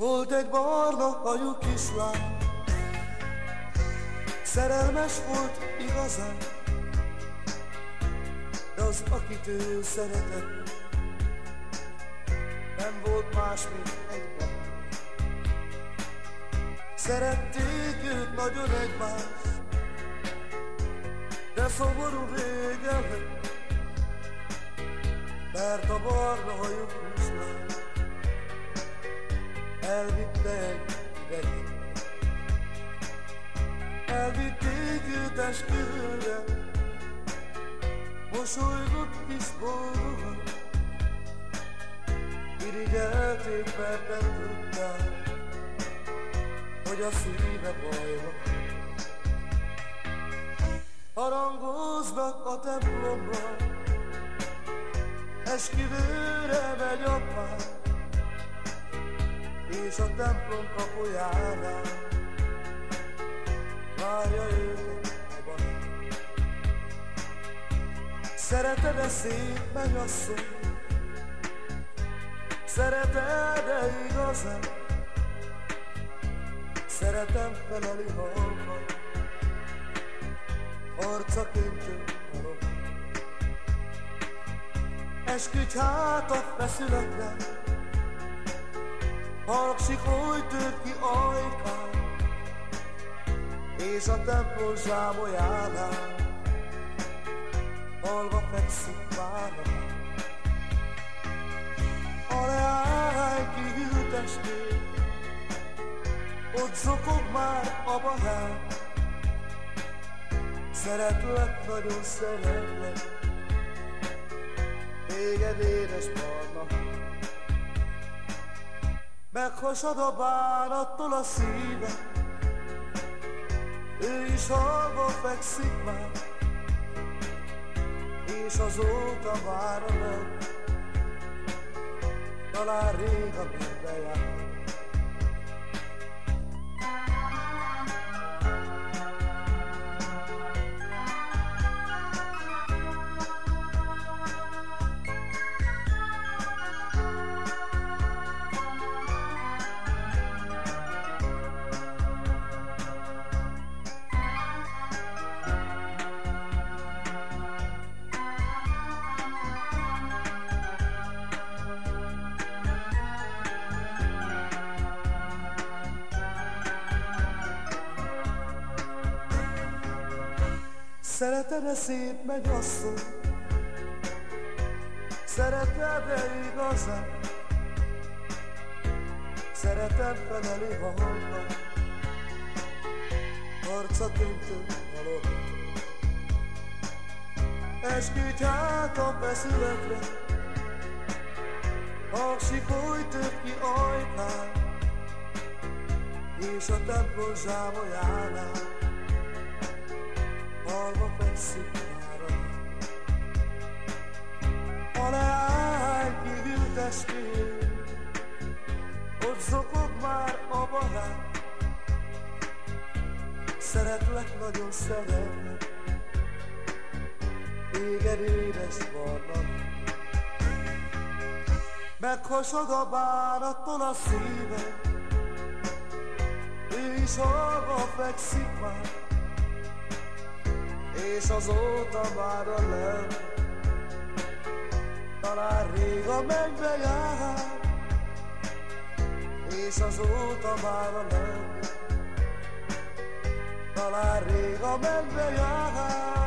Volt egy barna hajú kislány, szerelmes volt igazán, de az, akit ő szeretett, nem volt más, mint egy bak. Szerették ők nagyon egymást, de szomorú vége lett, mert a barna hajú kislány egy ideig. Elvitték őt esküvőre, mosolygott kis boldogan, irigyelték, mert nem tudták, hogy a szíve bajba. Harangoznak a templomban, esküvőre megy a pár, és a templom kapujánál várja őket a barát. Szereted-e szép mennyasszony? Szereted-e igazán? Szeretem feleli halkat, arcaként halom. Esküdj hát a feszületre, Hargsik oly tör ki ajkán, és a templom zsámolyánál halva fekszik várva. A leány kihűlt estén, ott zokog már a bahár, Szeretlek, nagyon szeretlek, téged édes barna. Meghasad a bánattól a szíve, ő is halva fekszik már, és azóta vár a nem, talán rég a jár. Szereted-e szép mennyasszony? Szereted-e igazán? Szereted feleli halka, arca köntő halott. Esküdj hát a feszületre, Aksi folytött ki ajkán, és a templom zsámolyánál halva fekszik már a leány kívül testén, ott zokog már a barát. Szeretlek, nagyon szeretlek, téged édes barna. Meghasad a bánattól a szíve, ő is fekszik már, és azóta már a nem. Talán rég a jár, és azóta már a nem. Talán rég a jár.